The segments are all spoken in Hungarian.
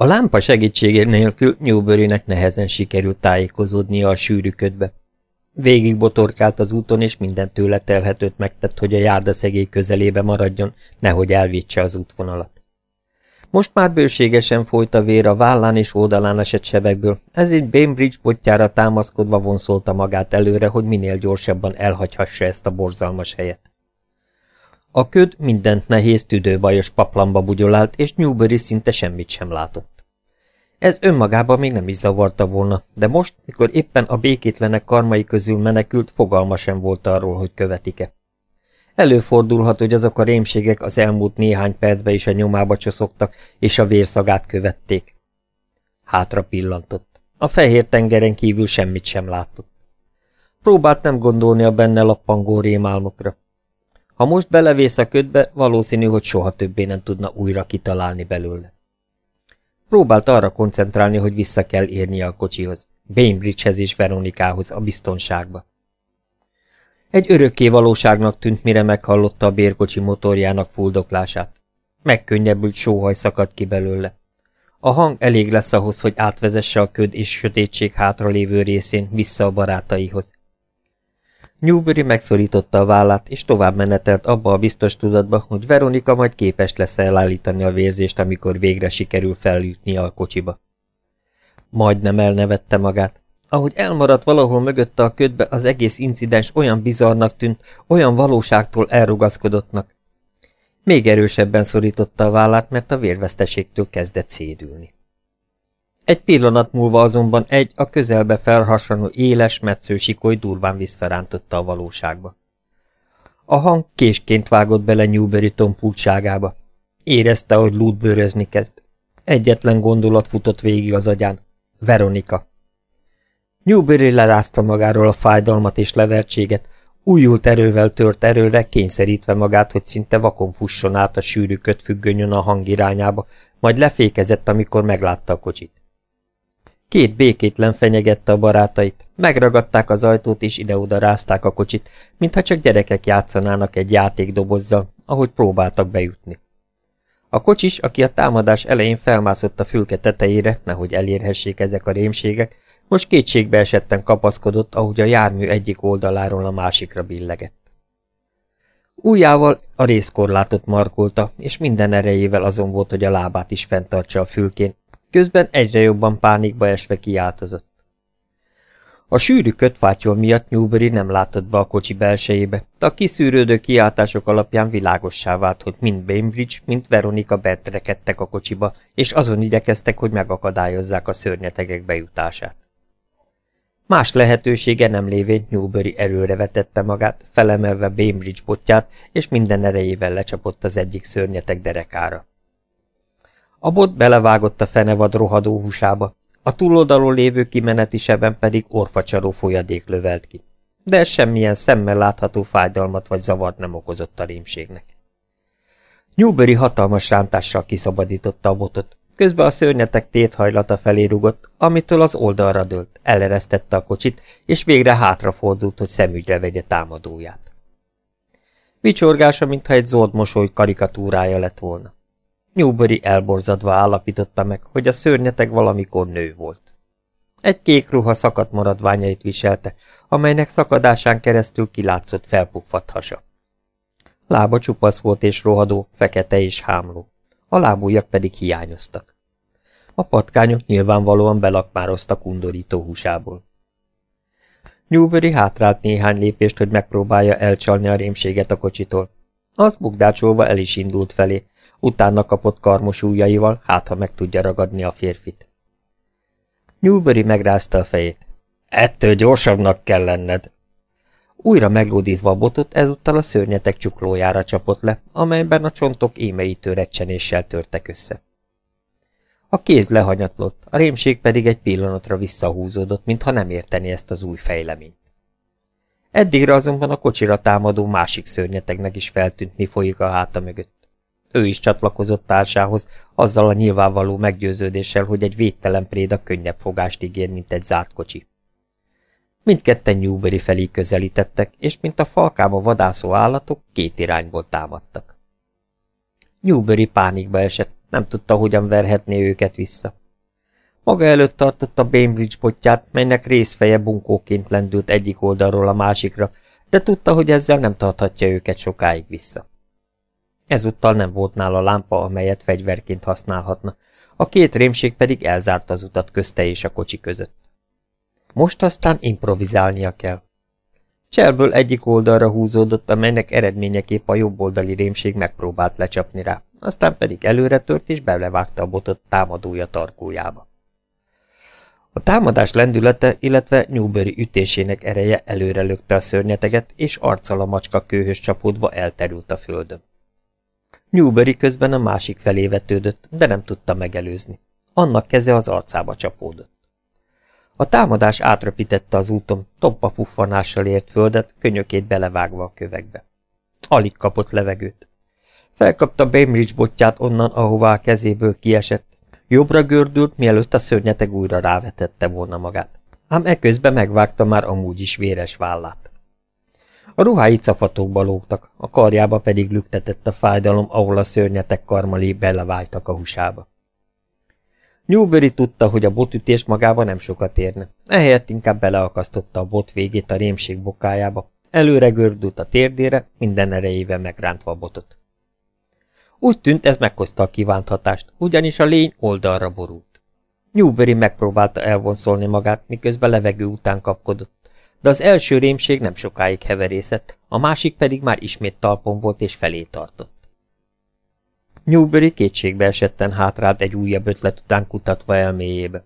A lámpa segítségé nélkül Newburynek nehezen sikerült tájékozódnia a sűrű ködbe. Végig botorkált az úton, és minden tőle telhetőt megtett, hogy a járdaszegély közelébe maradjon, nehogy elvítse az útvonalat. Most már bőségesen folyt a vér a vállán és oldalán esett sebekből, ezért Bainbridge botjára támaszkodva vonszolta magát előre, hogy minél gyorsabban elhagyhassa ezt a borzalmas helyet. A köd mindent nehéz tüdőbajos paplamba bugyolált, és Newbury szinte semmit sem látott. Ez önmagában még nem is zavarta volna, de most, mikor éppen a békétlenek karmai közül menekült, fogalma sem volt arról, hogy követik-e. Előfordulhat, hogy azok a rémségek az elmúlt néhány percben is a nyomába csoszogtak, és a vérszagát követték. Hátra pillantott. A fehér tengeren kívül semmit sem látott. Próbált nem gondolni a benne lappangó rémálmokra. Ha most belevész a ködbe, valószínű, hogy soha többé nem tudna újra kitalálni belőle. Próbált arra koncentrálni, hogy vissza kell érnie a kocsihoz, Bainbridgehez és Veronikához a biztonságba. Egy örökké valóságnak tűnt, mire meghallotta a bérkocsi motorjának fuldoklását. Megkönnyebbült sóhaj szakadt ki belőle. A hang elég lesz ahhoz, hogy átvezesse a köd és sötétség hátralévő részén vissza a barátaihoz. Newbury megszorította a vállát, és tovább menetelt abba a biztos tudatba, hogy Veronika majd képes lesz elállítani a vérzést, amikor végre sikerül felütni a kocsiba. Majdnem elnevette magát. Ahogy elmaradt valahol mögötte a ködbe, az egész incidens olyan bizarnak tűnt, olyan valóságtól elrugaszkodottnak. Még erősebben szorította a vállát, mert a vérveszteségtől kezdett szédülni. Egy pillanat múlva azonban egy a közelbe felhasonló éles, metsző sikoly durván visszarántotta a valóságba. A hang késként vágott bele Newbury tompultságába. Érezte, hogy lútbőrözni kezd. Egyetlen gondolat futott végig az agyán. Veronika. Newbury lerázta magáról a fájdalmat és levertséget, újult erővel tört erőre, kényszerítve magát, hogy szinte vakon fusson át a sűrű kötfüggönyön a hang irányába, majd lefékezett, amikor meglátta a kocsit. Két békétlen fenyegette a barátait, megragadták az ajtót és ide-oda rázták a kocsit, mintha csak gyerekek játszanának egy játékdobozzal, ahogy próbáltak bejutni. A kocsis, aki a támadás elején felmászott a fülke tetejére, nehogy elérhessék ezek a rémségek, most kétségbe esetten kapaszkodott, ahogy a jármű egyik oldaláról a másikra billegett. Újjával a részkorlátot markolta, és minden erejével azon volt, hogy a lábát is fenntartsa a fülkén, közben egyre jobban pánikba esve kiáltozott. A sűrű kötfátyol miatt Newbury nem látott be a kocsi belsejébe, de a kiszűrődő kiáltások alapján világossá vált, hogy mind Bainbridge, mind Veronika bent rekedtek a kocsiba, és azon igyekeztek, hogy megakadályozzák a szörnyetegek bejutását. Más lehetősége nem lévén Newbury erőre vetette magát, felemelve Bainbridge botját, és minden erejével lecsapott az egyik szörnyeteg derekára. A bot belevágott a fenevad rohadó húsába, a túloldalon lévő kimeneti seben pedig orfacsaró folyadék lövelt ki. De ez semmilyen szemmel látható fájdalmat vagy zavart nem okozott a rémségnek. Newbury hatalmas rántással kiszabadította a botot, közben a szörnyetek téthajlata felé rugott, amitől az oldalra dőlt, eleresztette a kocsit, és végre hátrafordult, hogy szemügyre vegye támadóját. Vicsorgása, mintha egy zord mosoly karikatúrája lett volna. Newbury elborzadva állapította meg, hogy a szörnyeteg valamikor nő volt. Egy kék ruha szakadt maradványait viselte, amelynek szakadásán keresztül kilátszott felpuffadt hasa. Lába csupasz volt és rohadó, fekete és hámló, a lábújak pedig hiányoztak. A patkányok nyilvánvalóan belakmároztak undorító húsából. Newbury hátrált néhány lépést, hogy megpróbálja elcsalni a rémséget a kocsitól. Az bukdácsolva el is indult felé, Utána kapott karmos ujjaival, hát ha meg tudja ragadni a férfit. Newbury megrázta a fejét. Ettől gyorsabbnak kell lenned. Újra meglódítva a botot, ezúttal a szörnyetek csuklójára csapott le, amelyben a csontok émeítő recsenéssel törtek össze. A kéz lehanyatlott, a rémség pedig egy pillanatra visszahúzódott, mintha nem érteni ezt az új fejleményt. Eddigre azonban a kocsira támadó másik szörnyetegnek is feltűnt, mi folyik a háta mögött. Ő is csatlakozott társához, azzal a nyilvánvaló meggyőződéssel, hogy egy védtelen préda könnyebb fogást ígér, mint egy zárt kocsi. Mindketten Newbury felé közelítettek, és mint a falkába vadászó állatok, két irányból támadtak. Newbury pánikba esett, Nem tudta, hogyan verhetné őket vissza. Maga előtt tartotta Bainbridge botját, melynek részfeje bunkóként lendült egyik oldalról a másikra, de tudta, hogy ezzel nem tarthatja őket sokáig vissza. Ezúttal nem volt nála lámpa, amelyet fegyverként használhatna, a két rémség pedig elzárta az utat közte és a kocsi között. Most aztán improvizálnia kell. Cselből egyik oldalra húzódott, amelynek eredményeképp a jobb oldali rémség megpróbált lecsapni rá, aztán pedig előre tört és belevágta a botot támadója tarkójába. A támadás lendülete, illetve Newbury ütésének ereje előre lökte a szörnyeteget, és arccal a macska kőhöz csapódva elterült a földön. Newbury közben a másik felé vetődött, de nem tudta megelőzni. Annak keze az arcába csapódott. A támadás átröpítette az úton, tompa puffanással ért földet, könyökét belevágva a kövekbe. Alig kapott levegőt. Felkapta Bainbridge botját onnan, ahová a kezéből kiesett. Jobbra gördült, mielőtt a szörnyeteg újra rávetette volna magát. Ám eközben megvágta már amúgy is véres vállát. A ruhái cafatokba lógtak, a karjába pedig lüktetett a fájdalom, ahol a szörnyetek karmali belevájtak a húsába. Newbury tudta, hogy a botütés magába nem sokat érne, ehelyett inkább beleakasztotta a bot végét a rémség bokájába, előre gördült a térdére, minden erejével megrántva a botot. Úgy tűnt, ez meghozta a kívánt hatást, ugyanis a lény oldalra borult. Newbury megpróbálta elvonszolni magát, miközben levegő után kapkodott, de az első rémség nem sokáig heverészett, a másik pedig már ismét talpon volt és felé tartott. Newbury kétségbe esetten hátrált egy újabb ötlet után kutatva elméjébe.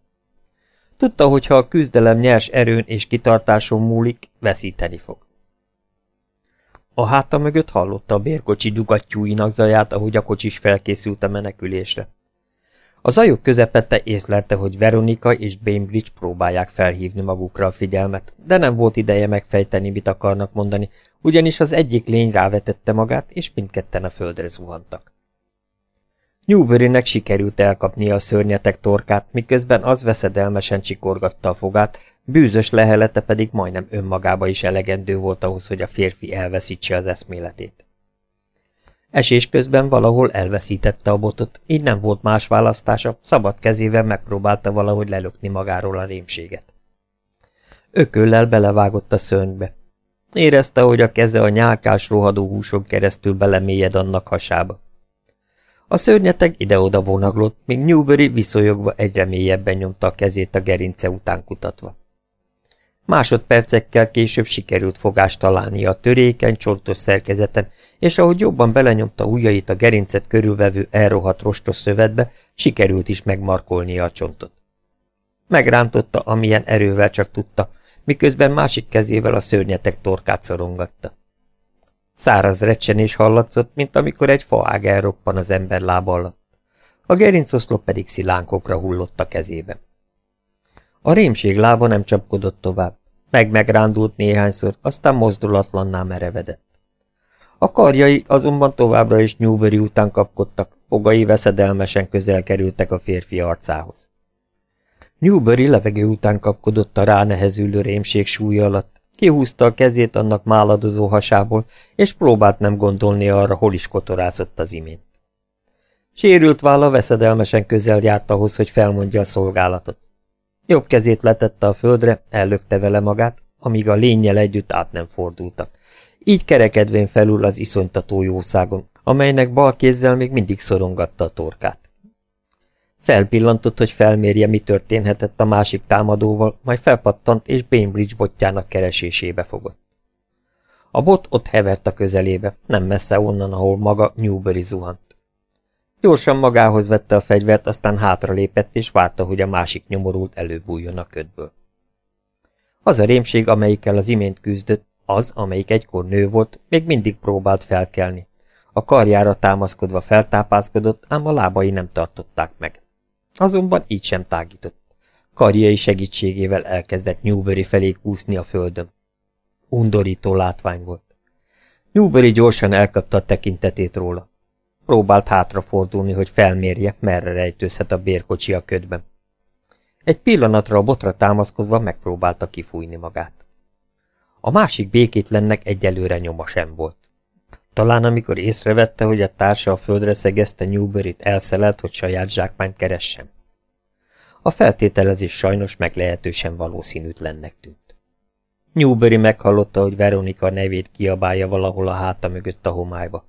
Tudta, hogy ha a küzdelem nyers erőn és kitartáson múlik, veszíteni fog. A háta mögött hallotta a bérkocsi dugattyúinak zaját, ahogy a kocsis felkészült a menekülésre. A zajok közepette észlelte, hogy Veronika és Bainbridge próbálják felhívni magukra a figyelmet, de nem volt ideje megfejteni, mit akarnak mondani, ugyanis az egyik lény rávetette magát, és mindketten a földre zuhantak. Newburynek sikerült elkapnia a szörnyetek torkát, miközben az veszedelmesen csikorgatta a fogát, bűzös lehelete pedig majdnem önmagába is elegendő volt ahhoz, hogy a férfi elveszítse az eszméletét. Esés közben valahol elveszítette a botot, így nem volt más választása, szabad kezével megpróbálta valahogy lelökni magáról a rémséget. Ököllel belevágott a szörnybe. Érezte, hogy a keze a nyálkás rohadó húson keresztül belemélyed annak hasába. A szörnyeteg ide-oda vonaglott, míg Newbury viszonyogva egyre mélyebben nyomta a kezét a gerince után kutatva. Másodpercekkel később sikerült fogást találnia a törékeny, csontos szerkezeten, és ahogy jobban belenyomta ujjait a gerincet körülvevő elrohadt rostos szövetbe, sikerült is megmarkolnia a csontot. Megrántotta, amilyen erővel csak tudta, miközben másik kezével a szörnyetek torkát szorongatta. Száraz recsenés hallatszott, mint amikor egy faág elroppan az ember lába alatt. A gerincoszlop pedig szilánkokra hullott a kezébe. A rémség lába nem csapkodott tovább, meg-megrándult néhányszor, aztán mozdulatlanná merevedett. A karjai azonban továbbra is Newbury után kapkodtak, fogai veszedelmesen közel kerültek a férfi arcához. Newbury levegő után kapkodott a ránehezülő rémség súlya alatt, Kihúzta a kezét annak máladozó hasából, és próbált nem gondolni arra, hol is kotorázott az imént. Sérült válla veszedelmesen közel járt ahhoz, hogy felmondja a szolgálatot. Jobb kezét letette a földre, ellökte vele magát, amíg a lényel együtt át nem fordultak. Így kerekedvén felül az iszonytató jószágon, amelynek bal kézzel még mindig szorongatta a torkát. Felpillantott, hogy felmérje, mi történhetett a másik támadóval, majd felpattant és Bainbridge botjának keresésébe fogott. A bot ott hevert a közelébe, nem messze onnan, ahol maga Newbury zuhant. Gyorsan magához vette a fegyvert, aztán hátralépett, és várta, hogy a másik nyomorult előbújjon a ködből. Az a rémség, amelyikkel az imént küzdött, az, amelyik egykor nő volt, még mindig próbált felkelni. A karjára támaszkodva feltápászkodott, ám a lábai nem tartották meg. Azonban így sem tágított. Karjai segítségével elkezdett Newbury felé kúszni a földön. Undorító látvány volt. Newbury gyorsan elkapta a tekintetét róla. Próbált hátrafordulni, hogy felmérje, merre rejtőzhet a bérkocsi a ködben. Egy pillanatra a botra támaszkodva megpróbálta kifújni magát. A másik békétlennek egyelőre nyoma sem volt. Talán amikor észrevette, hogy a társa a földre szegezte Newbury-t elszelelt, hogy saját zsákmányt keressen. A feltételezés sajnos meglehetősen valószínűtlennek tűnt. Newbury meghallotta, hogy Veronika nevét kiabálja valahol a háta mögött a homályba.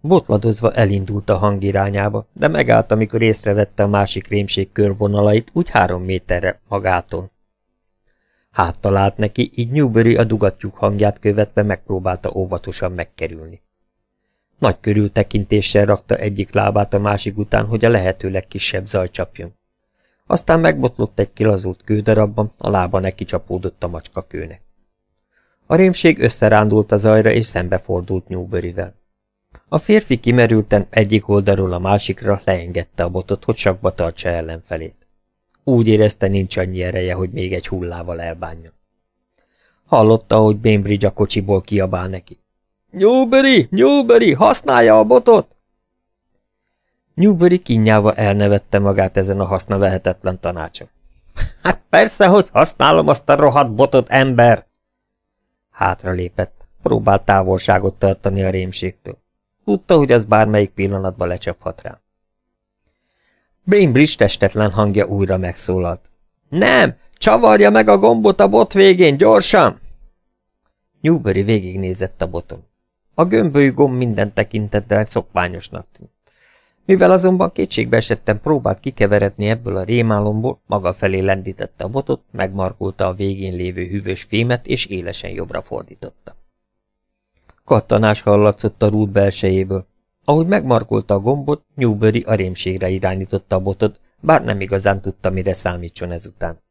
Botladozva elindult a hang irányába, de megállt, amikor észrevette a másik rémség körvonalait úgy három méterre magától. Háttalált neki, így Newbury a dugattyúk hangját követve megpróbálta óvatosan megkerülni. Nagy körültekintéssel rakta egyik lábát a másik után, hogy a lehető legkisebb zaj csapjon. Aztán megbotlott egy kilazult kődarabban, a lába neki csapódott a macska kőnek. A rémség összerándult a zajra, és szembefordult Newburyvel. A férfi kimerülten egyik oldalról a másikra leengedte a botot, hogy sakba tartsa ellenfelét. Úgy érezte, nincs annyi ereje, hogy még egy hullával elbánjon. Hallotta, hogy Bainbridge a kocsiból kiabál neki. Newbury, Newbury, használja a botot! Newbury kinyáva elnevette magát ezen a hasznavehetetlen tanácson. Hát persze, hogy használom azt a rohadt botot, ember! Hátra lépett, próbált távolságot tartani a rémségtől. Tudta, hogy ez bármelyik pillanatban lecsaphat rá. Bainbridge testetlen hangja újra megszólalt. Nem! Csavarja meg a gombot a bot végén, gyorsan! Newbury végignézett a boton. A gömbölyű gomb minden tekintettel szokványosnak tűnt. Mivel azonban kétségbe esettem próbált kikeveredni ebből a rémálomból, maga felé lendítette a botot, megmarkolta a végén lévő hűvös fémet, és élesen jobbra fordította. Kattanás hallatszott a rút belsejéből. Ahogy megmarkolta a gombot, Newbury a rémségre irányította a botot, bár nem igazán tudta, mire számítson ezután.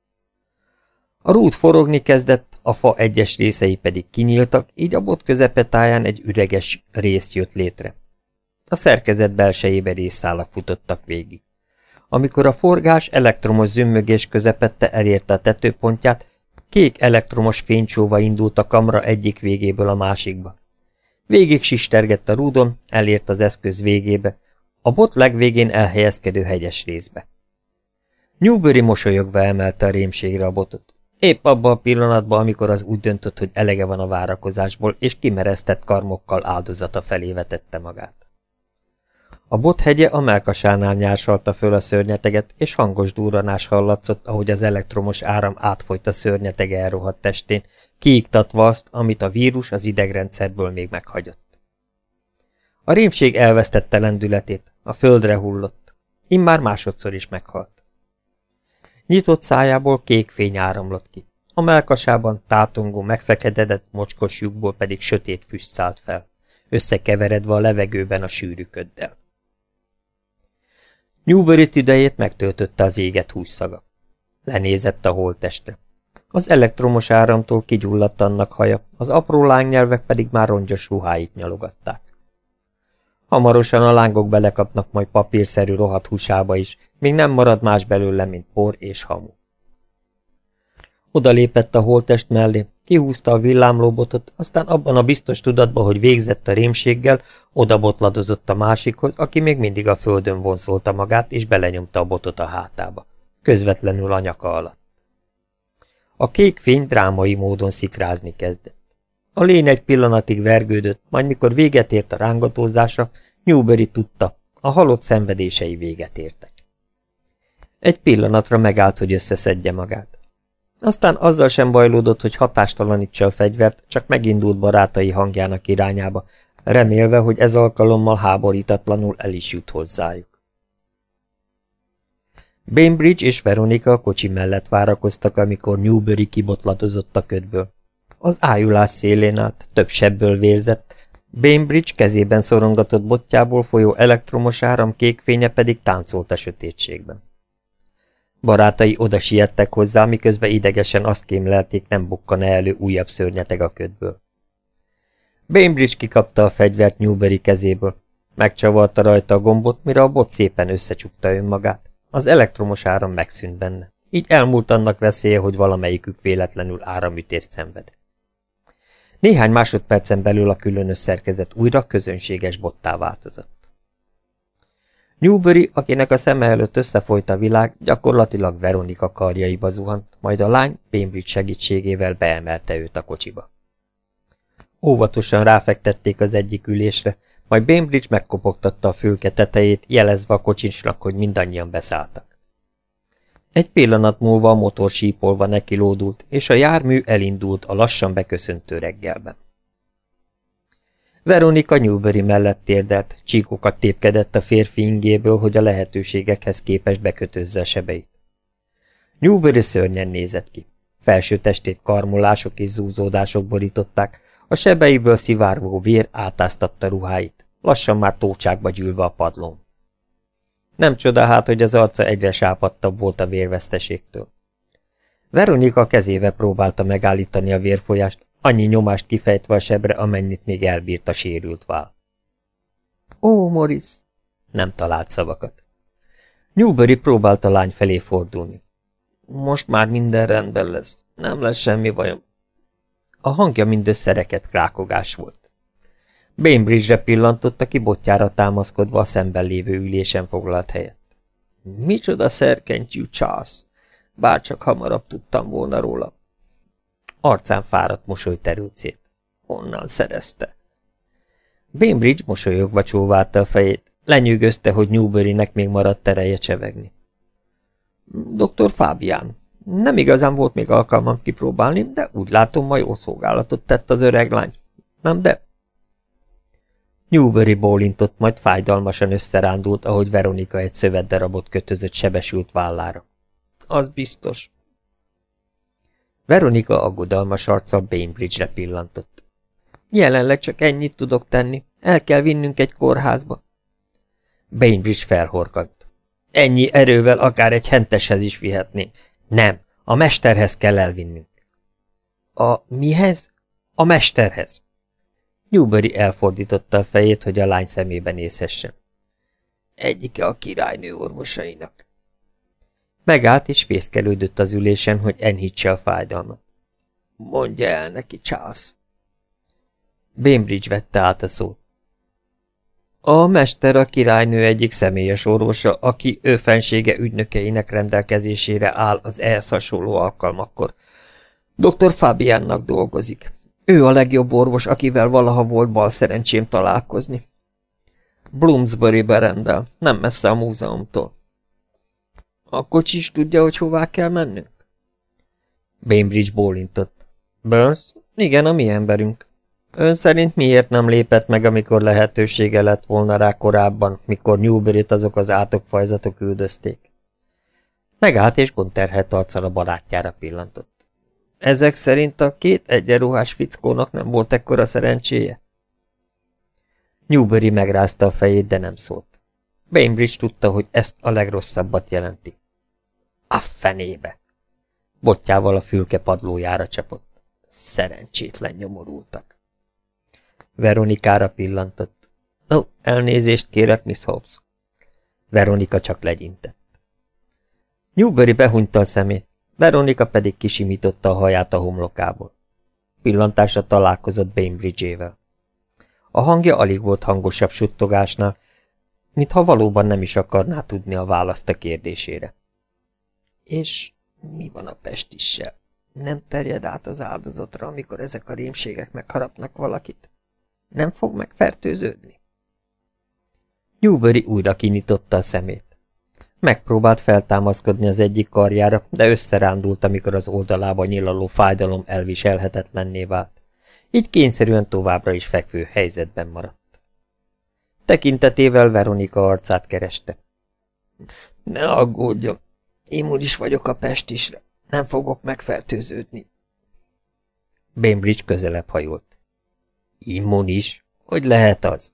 A rút forogni kezdett, a fa egyes részei pedig kinyíltak, így a bot közepetáján egy üreges részt jött létre. A szerkezet belsejébe részszálak futottak végig. Amikor a forgás elektromos zümmögés közepette elérte a tetőpontját, kék elektromos fénycsóva indult a kamra egyik végéből a másikba. Végig sistergett a rúdon, elért az eszköz végébe, a bot legvégén elhelyezkedő hegyes részbe. Newbury mosolyogva emelte a rémségre a botot. Épp abban a pillanatban, amikor az úgy döntött, hogy elege van a várakozásból, és kimeresztett karmokkal áldozata felé vetette magát. A bothegye a melkasánál nyársalta föl a szörnyeteget, és hangos durranás hallatszott, ahogy az elektromos áram átfolyt a szörnyeteg elrohadt testén, kiiktatva azt, amit a vírus az idegrendszerből még meghagyott. A rémség elvesztette lendületét, a földre hullott. Immár másodszor is meghalt. Nyitott szájából kék fény áramlott ki. A melkasában tátongó, megfekededett mocskos lyukból pedig sötét füst szállt fel, összekeveredve a levegőben a sűrű köddel. Newbury tüdejét megtöltötte az éget hússzaga. Lenézett a holtestre. Az elektromos áramtól kigyulladt annak haja, az apró lángnyelvek pedig már rongyos ruháit nyalogatták. Hamarosan a lángok belekapnak majd papírszerű rohadt húsába is, még nem marad más belőle, mint por és hamu. Oda lépett a holtest mellé, kihúzta a villámlóbotot, aztán abban a biztos tudatban, hogy végzett a rémséggel, odabotladozott a másikhoz, aki még mindig a földön vonszolta magát, és belenyomta a botot a hátába, közvetlenül a nyaka alatt. A kék fény drámai módon szikrázni kezdett. A lény egy pillanatig vergődött, majd mikor véget ért a rángatózásra, Newbury tudta, a halott szenvedései véget értek. Egy pillanatra megállt, hogy összeszedje magát. Aztán azzal sem bajlódott, hogy hatástalanítsa a fegyvert, csak megindult barátai hangjának irányába, remélve, hogy ez alkalommal háborítatlanul el is jut hozzájuk. Bainbridge és Veronika a kocsi mellett várakoztak, amikor Newbury kibotladozott a ködből. Az ájulás szélén át, több sebből vérzett, Bainbridge kezében szorongatott botjából folyó elektromos áram kékfénye pedig táncolt a sötétségben. Barátai oda siettek hozzá, miközben idegesen azt kémlelték, nem bukkan elő újabb szörnyeteg a ködből. Bainbridge kikapta a fegyvert Newbury kezéből. Megcsavarta rajta a gombot, mire a bot szépen összecsukta önmagát. Az elektromos áram megszűnt benne. Így elmúlt annak veszélye, hogy valamelyikük véletlenül áramütést szenved. Néhány másodpercen belül a különös szerkezet újra közönséges bottá változott. Newbury, akinek a szeme előtt összefolyt a világ, gyakorlatilag Veronika karjaiba zuhant, majd a lány Bainbridge segítségével beemelte őt a kocsiba. Óvatosan ráfektették az egyik ülésre, majd Bainbridge megkopogtatta a fülke tetejét, jelezve a kocsinsnak, hogy mindannyian beszálltak. Egy pillanat múlva a motor sípolva nekilódult, és a jármű elindult a lassan beköszöntő reggelben. Veronika Newbury mellett térdelt, csíkokat tépkedett a férfi ingéből, hogy a lehetőségekhez képest bekötözze sebeit. Newbury szörnyen nézett ki. Felső testét karmolások és zúzódások borították, a sebeiből szivárgó vér átáztatta ruháit, lassan már tócsákba gyűlve a padlón. Nem csoda hát, hogy az arca egyre sápadtabb volt a vérveszteségtől. Veronika kezével próbálta megállítani a vérfolyást, annyi nyomást kifejtve a sebre, amennyit még elbírt a sérült vál. Ó, Morris! Nem talált szavakat. Newbury próbálta a lány felé fordulni. Most már minden rendben lesz. Nem lesz semmi bajom. A hangja mindössze reket krákogás volt. Bainbridge-re pillantott, aki botjára támaszkodva a szemben lévő ülésen foglalt helyet. Micsoda szerkentyű csász! Bárcsak hamarabb tudtam volna róla. Arcán fáradt mosoly terült szét. Honnan szerezte? Bainbridge mosolyogva csóválta a fejét, lenyűgözte, hogy Newbury-nek még maradt tereje csevegni. Dr. Fábián. Nem igazán volt még alkalmam kipróbálni, de úgy látom, ma jó szolgálatot tett az öreg lány. Nem, de... Newbury bólintott, majd fájdalmasan összerándult, ahogy Veronika egy szövetdarabot kötözött sebesült vállára. Az biztos. Veronika aggodalmas arccal Bainbridge-re pillantott. Jelenleg csak ennyit tudok tenni. El kell vinnünk egy kórházba. Bainbridge felhorkadt. Ennyi erővel akár egy henteshez is vihetnénk. Nem, a mesterhez kell elvinnünk. A mihez? A mesterhez. Newbury elfordította a fejét, hogy a lány szemében nézhessen. Egyike a királynő orvosainak. Megállt és fészkelődött az ülésen, hogy enyhítse a fájdalmat. Mondja el neki, Charles. Bainbridge vette át a szót. A mester a királynő egyik személyes orvosa, aki ő fensége ügynökeinek rendelkezésére áll az ehhez hasonló alkalmakkor. Dr. Fabiannak dolgozik. Ő a legjobb orvos, akivel valaha volt bal szerencsém találkozni. Bloomsbury-be nem messze a múzeumtól. A kocsi is tudja, hogy hová kell mennünk? Bainbridge bólintott. Burns? Igen, a mi emberünk. Ön szerint miért nem lépett meg, amikor lehetősége lett volna rá korábban, mikor Newbury-t azok az átokfajzatok üldözték? Megállt és konterhet arccal a barátjára pillantott. Ezek szerint a két egyenruhás fickónak nem volt ekkora szerencséje? Newbury megrázta a fejét, de nem szólt. Bainbridge tudta, hogy ezt a legrosszabbat jelenti. A fenébe! Botjával a fülke padlójára csapott. Szerencsétlen nyomorultak. Veronikára pillantott. Ó, elnézést kérek, Miss Hobbs. Veronika csak legyintett. Newbury behunyta a szemét, Veronika pedig kisimította a haját a homlokából. Pillantásra találkozott Bainbridge-ével. A hangja alig volt hangosabb suttogásnál, mintha valóban nem is akarná tudni a választ a kérdésére. És mi van a pestissel? Nem terjed át az áldozatra, amikor ezek a rémségek megharapnak valakit? Nem fog megfertőződni? Newbury újra kinyitotta a szemét. Megpróbált feltámaszkodni az egyik karjára, de összerándult, amikor az oldalába nyilaló fájdalom elviselhetetlenné vált. Így kényszerűen továbbra is fekvő helyzetben maradt. Tekintetével Veronika arcát kereste. Ne aggódjon, immunis vagyok a pestisre, nem fogok megfertőződni. Bainbridge közelebb hajolt. Immunis? Hogy lehet az?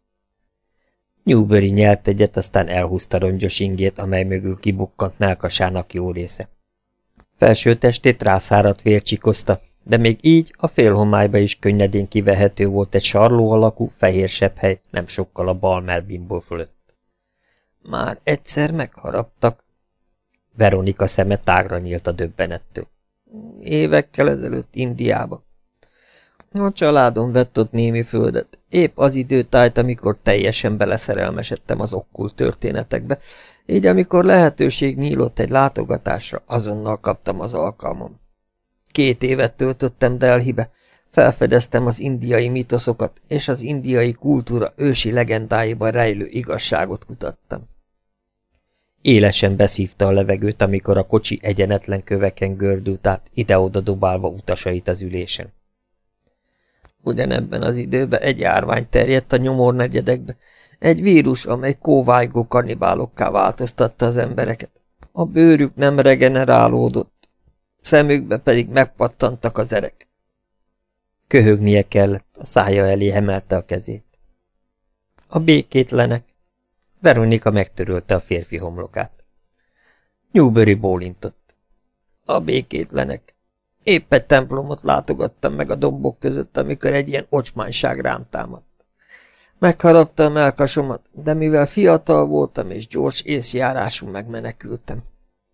Newbury nyelt egyet, aztán elhúzta rongyos ingét, amely mögül kibukkant melkasának jó része. Felső testét rászáradt vér csikozta, de még így a félhomályba is könnyedén kivehető volt egy sarló alakú, fehér hely, nem sokkal a bal melbimbó fölött. Már egyszer megharaptak. Veronika szeme tágra nyílt a döbbenettől. Évekkel ezelőtt Indiába. A családom vett ott némi földet. Épp az időt állt, amikor teljesen beleszerelmesedtem az okkul történetekbe, így amikor lehetőség nyílott egy látogatásra, azonnal kaptam az alkalmam. Két évet töltöttem Delhibe, Felfedeztem az indiai mitoszokat, és az indiai kultúra ősi legendáiban rejlő igazságot kutattam. Élesen beszívta a levegőt, amikor a kocsi egyenetlen köveken gördült át, ide-oda dobálva utasait az ülésen. Ugyanebben az időben egy járvány terjedt a nyomornegyedekbe, egy vírus, amely kóvájgó kanibálokká változtatta az embereket. A bőrük nem regenerálódott, szemükbe pedig megpattantak az erek. Köhögnie kellett, a szája elé emelte a kezét. A békétlenek. Veronika megtörölte a férfi homlokát. Newbury bólintott. A békétlenek. Épp egy templomot látogattam meg a dombok között, amikor egy ilyen ocsmányság rám támadt. Megharapta a melkasomat, de mivel fiatal voltam és gyors észjárású megmenekültem.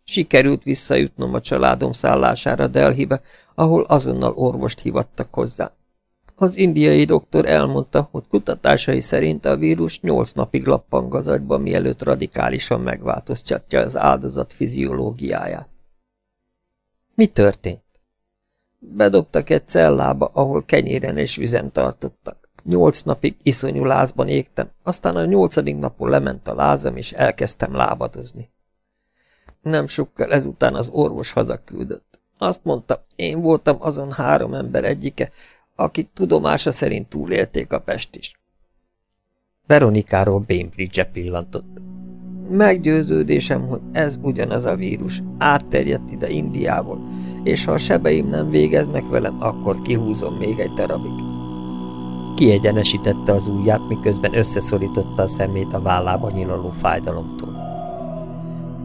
Sikerült visszajutnom a családom szállására Delhibe, ahol azonnal orvost hivattak hozzá. Az indiai doktor elmondta, hogy kutatásai szerint a vírus nyolc napig lappang az mielőtt radikálisan megváltoztatja az áldozat fiziológiáját. Mi történt? Bedobtak egy cellába, ahol kenyéren és vizen tartottak. Nyolc napig iszonyú lázban égtem, aztán a nyolcadik napon lement a lázam, és elkezdtem lábadozni. Nem sokkal ezután az orvos hazaküldött. Azt mondta, én voltam azon három ember egyike, akik tudomása szerint túlélték a pest is. Veronikáról Bainbridge-e pillantott. Meggyőződésem, hogy ez ugyanaz a vírus, átterjedt ide Indiából, és ha a sebeim nem végeznek velem, akkor kihúzom még egy darabig. Kiegyenesítette az ujját, miközben összeszorította a szemét a vállába nyilaló fájdalomtól.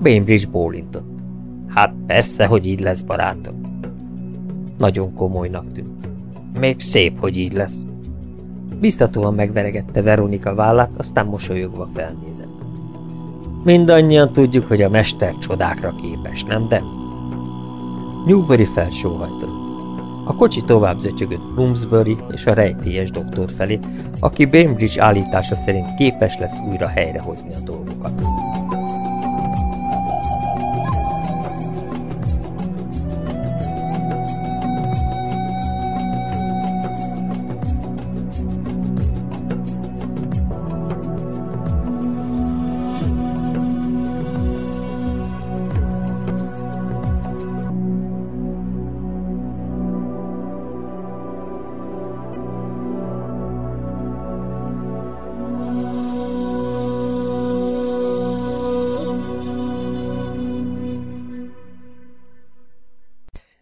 Bainbridge bólintott. Hát persze, hogy így lesz, barátom. Nagyon komolynak tűnt. Még szép, hogy így lesz. Biztatóan megveregette Veronika vállát, aztán mosolyogva felnézett. Mindannyian tudjuk, hogy a mester csodákra képes, nem de? Newbury felsóhajtott. A kocsi tovább zötyögött Bloomsbury és a rejtélyes doktor felé, aki Bainbridge állítása szerint képes lesz újra helyrehozni a dolgokat.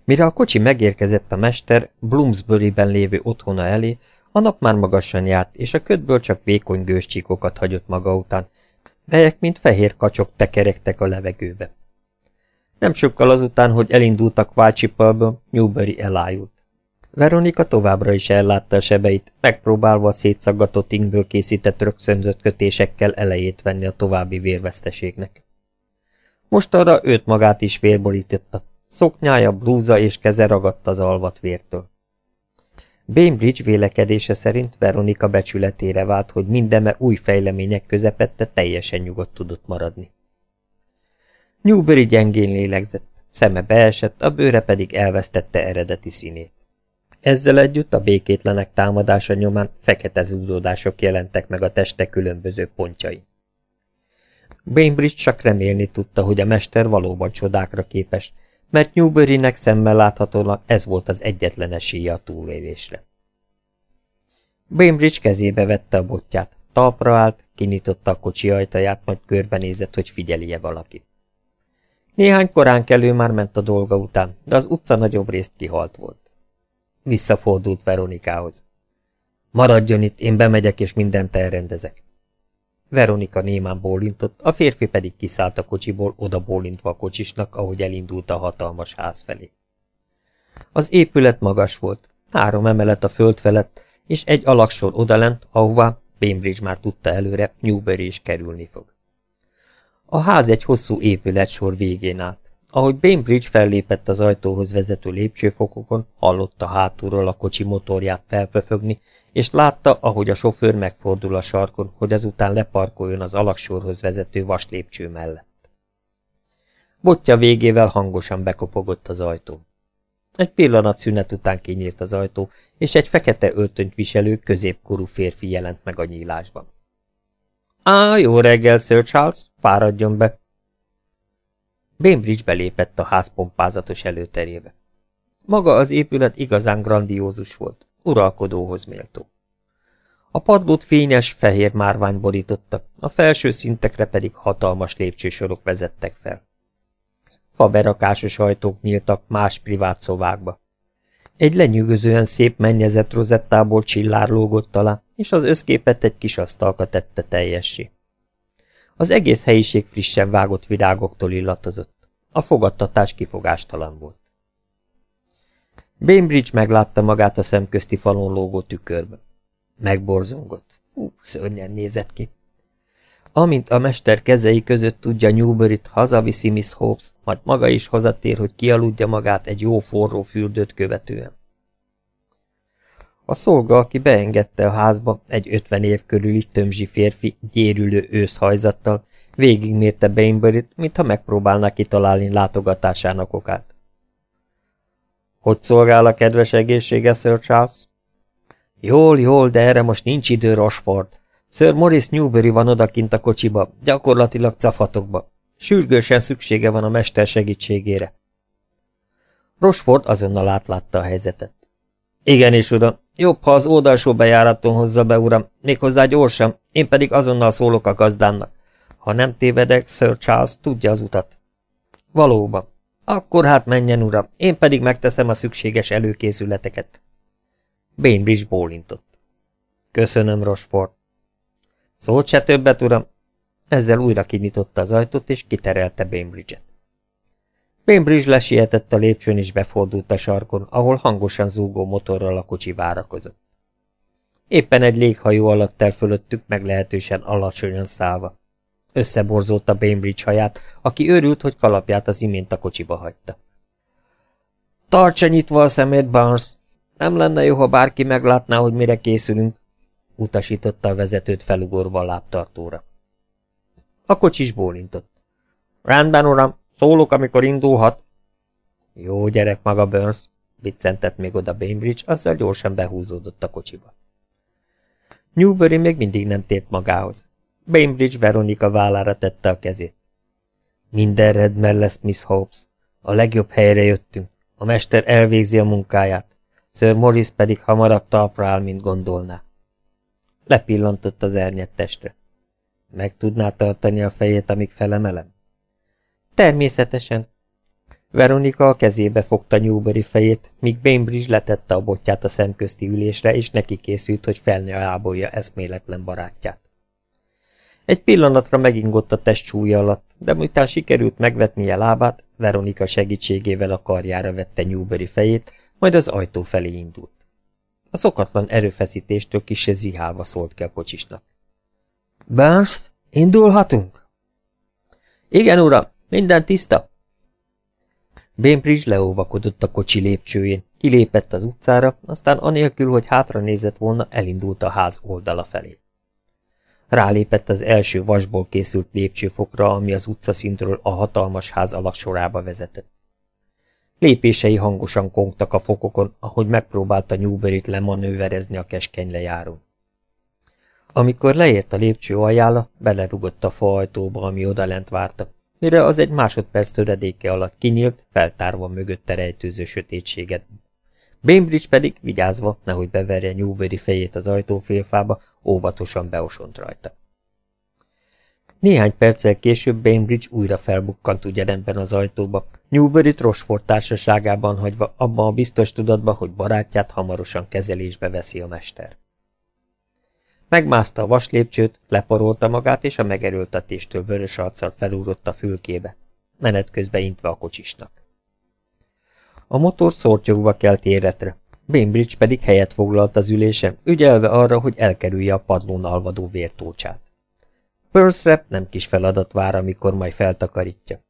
Mire a kocsi megérkezett a mester Bloomsbury-ben lévő otthona elé, a nap már magasan járt, és a ködből csak vékony gőzcsíkokat hagyott maga után, melyek, mint fehér kacsok tekerektek a levegőbe. Nem sokkal azután, hogy elindultak Whitechapelből, Newbury elájult. Veronika továbbra is ellátta a sebeit, megpróbálva a szétszaggatott ingből készített rögszönzött kötésekkel elejét venni a további vérveszteségnek. Most arra őt magát is vérborította, Szoknyája, blúza és keze ragadt az alvat vértől. Bainbridge vélekedése szerint Veronika becsületére vált, hogy mindeme új fejlemények közepette teljesen nyugodt tudott maradni. Newbury gyengén lélegzett, szeme beesett, a bőre pedig elvesztette eredeti színét. Ezzel együtt a békétlenek támadása nyomán fekete zúzódások jelentek meg a teste különböző pontjai. Bainbridge csak remélni tudta, hogy a mester valóban csodákra képes, mert Newbury-nek szemmel láthatólag ez volt az egyetlen esélye a túlélésre. Bainbridge kezébe vette a botját, talpra állt, kinyitotta a kocsi ajtaját, majd körbenézett, hogy figyelje valaki. Néhány korán kelő már ment a dolga után, de az utca nagyobb részt kihalt volt. Visszafordult Veronikához. Maradjon itt, én bemegyek és mindent elrendezek. Veronika némán bólintott, a férfi pedig kiszállt a kocsiból, oda bólintva a kocsisnak, ahogy elindult a hatalmas ház felé. Az épület magas volt, három emelet a föld felett, és egy alaksor odalent, ahová Bainbridge már tudta előre, Newbury is kerülni fog. A ház egy hosszú épületsor végén állt. Ahogy Bainbridge fellépett az ajtóhoz vezető lépcsőfokokon, hallotta hátulról a kocsi motorját felpöfögni, és látta, ahogy a sofőr megfordul a sarkon, hogy azután leparkoljon az alaksorhoz vezető vas lépcső mellett. Botja végével hangosan bekopogott az ajtón. Egy pillanat szünet után kinyílt az ajtó, és egy fekete öltönyt viselő, középkorú férfi jelent meg a nyílásban. Á, jó reggel, Sir Charles, fáradjon be! Bainbridge belépett a ház pompázatos előterébe. Maga az épület igazán grandiózus volt, uralkodóhoz méltó. A padlót fényes, fehér márvány borította, a felső szintekre pedig hatalmas lépcsősorok vezettek fel. Faberakásos ajtók nyíltak más privát szovákba. Egy lenyűgözően szép mennyezett rozettából csillár lógott alá, és az összképet egy kis asztalka tette teljessé. Az egész helyiség frissen vágott virágoktól illatozott. A fogadtatás kifogástalan volt. Bainbridge meglátta magát a szemközti falon lógó tükörbe. Megborzongott. Hú, szörnyen nézett ki. Amint a mester kezei között tudja Newbury-t, hazaviszi Miss Hobbs, majd maga is hazatér, hogy kialudja magát egy jó forró fürdőt követően. A szolga, aki beengedte a házba, egy ötven év körüli tömzsi férfi, gyérülő őszhajzattal, végigmérte Bainbury-t, mintha megpróbálná kitalálni látogatásának okát. Hogy szolgál a kedves egészsége, Sir Charles? Jól, jól, de erre most nincs idő, Rosford. Sir Morris Newbury van odakint a kocsiba, gyakorlatilag cafatokba. Sürgősen szüksége van a mester segítségére. Rosford azonnal átlátta a helyzetet. Igenis, uram, jobb, ha az oldalsó bejáraton hozza be, uram, méghozzá gyorsan, én pedig azonnal szólok a gazdámnak. Ha nem tévedek, Sir Charles tudja az utat. Valóban. Akkor hát menjen, uram, én pedig megteszem a szükséges előkészületeket. Bainbridge bólintott. Köszönöm, Rosford. Szólt se többet, uram. Ezzel újra kinyitotta az ajtót, és kiterelte Bainbridge-et. Bainbridge lesietett a lépcsőn, és befordult a sarkon, ahol hangosan zúgó motorral a kocsi várakozott. Éppen egy léghajó alatt el fölöttük meglehetősen alacsonyan szállva. Összeborzolta Bainbridge haját, aki örült, hogy kalapját az imént a kocsiba hagyta. Tartsa nyitva a szemét, Barnes! Nem lenne jó, ha bárki meglátná, hogy mire készülünk, utasította a vezetőt felugorva a lábtartóra. A kocsis bólintott. Rendben, uram, szólok, amikor indulhat. Jó gyerek maga, Burns, biccentett még oda Bainbridge, azzal gyorsan behúzódott a kocsiba. Newbury még mindig nem tért magához. Bainbridge Veronika vállára tette a kezét. Minden redmen lesz, Miss Hobbs. A legjobb helyre jöttünk. A mester elvégzi a munkáját. Sir Morris pedig hamarabb talpra áll, mint gondolná. Lepillantott az ernyett testre. Meg tudná tartani a fejét, amíg felemelem? Természetesen. Veronika a kezébe fogta Newbury fejét, míg Bainbridge letette a botját a szemközti ülésre, és neki készült, hogy felne ábolja eszméletlen barátját. Egy pillanatra megingott a test súlya alatt, de miután sikerült megvetnie lábát, Veronika segítségével a karjára vette Newbury fejét, majd az ajtó felé indult. A szokatlan erőfeszítéstől kise zihálva szólt ki a kocsisnak. Burns, indulhatunk? Igen, uram, minden tiszta. Bainbridge leóvakodott a kocsi lépcsőjén, kilépett az utcára, aztán anélkül, hogy hátra nézett volna, elindult a ház oldala felé. Rálépett az első vasból készült lépcsőfokra, ami az utcaszintről a hatalmas ház alaksorába vezetett. Lépései hangosan kongtak a fokokon, ahogy megpróbálta Newbery-t lemanőverezni a keskeny lejárón. Amikor leért a lépcső aljára, belerugott a faajtóba, ami odalent várta, mire az egy másodperc töredéke alatt kinyílt, feltárva mögötte rejtőző sötétséget. Bainbridge pedig, vigyázva, nehogy beverje Newbery fejét az ajtófélfába, óvatosan beosont rajta. Néhány perccel később Bainbridge újra felbukkant ugyanebben az ajtóba, Newbury Rosford társaságában hagyva abban a biztos tudatba, hogy barátját hamarosan kezelésbe veszi a mester. Megmászta a vaslépcsőt, leporolta magát, és a megerőltetéstől vörös arccal felúrott a fülkébe, menet közben intve a kocsisnak. A motor szortyogva kelt éretre, Bainbridge pedig helyet foglalt az ülésen, ügyelve arra, hogy elkerülje a padlón alvadó vértócsát. Purse nem kis feladat vár, amikor majd feltakarítja.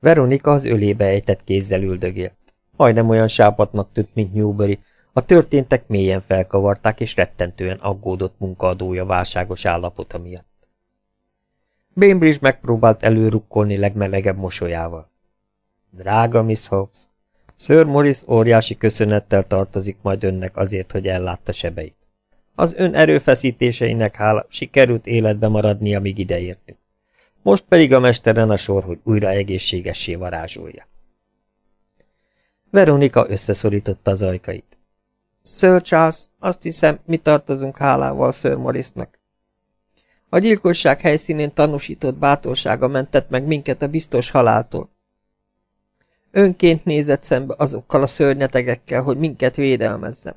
Veronika az ölébe ejtett kézzel üldögélt. Majdnem olyan sápatnak tűnt, mint Newbury. A történtek mélyen felkavarták, és rettentően aggódott munkaadója válságos állapota miatt. Bainbridge megpróbált előrukkolni legmelegebb mosolyával. Drága Miss Hobbs, Sir Morris óriási köszönettel tartozik majd önnek azért, hogy ellátta sebeit. Az ön erőfeszítéseinek hála sikerült életbe maradni, amíg ideértünk. Most pedig a mesteren a sor, hogy újra egészségessé varázsolja. Veronika összeszorította az ajkait. Sir Charles, azt hiszem, mi tartozunk hálával Sir Morrisnak. A gyilkosság helyszínén tanúsított bátorsága mentett meg minket a biztos haláltól. Önként nézett szembe azokkal a szörnyetegekkel, hogy minket védelmezzem.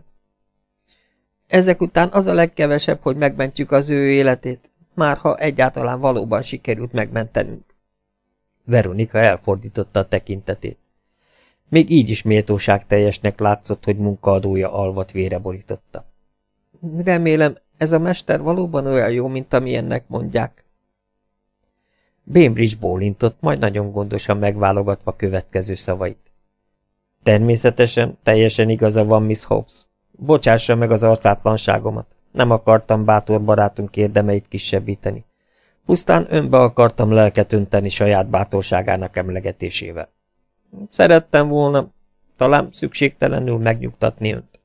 Ezek után az a legkevesebb, hogy megmentjük az ő életét, már ha egyáltalán valóban sikerült megmentenünk. Veronika elfordította a tekintetét. Még így is méltóság teljesnek látszott, hogy munkaadója alvat vére borította. Remélem, ez a mester valóban olyan jó, mint amilyennek mondják. Bainbridge bólintott, majd nagyon gondosan megválogatva következő szavait. Természetesen, teljesen igaza van Miss Hobbs. Bocsássa meg az arcátlanságomat. Nem akartam bátor barátunk érdemeit kisebbíteni. Pusztán önbe akartam lelket önteni saját bátorságának emlegetésével. Szerettem volna talán szükségtelenül megnyugtatni önt.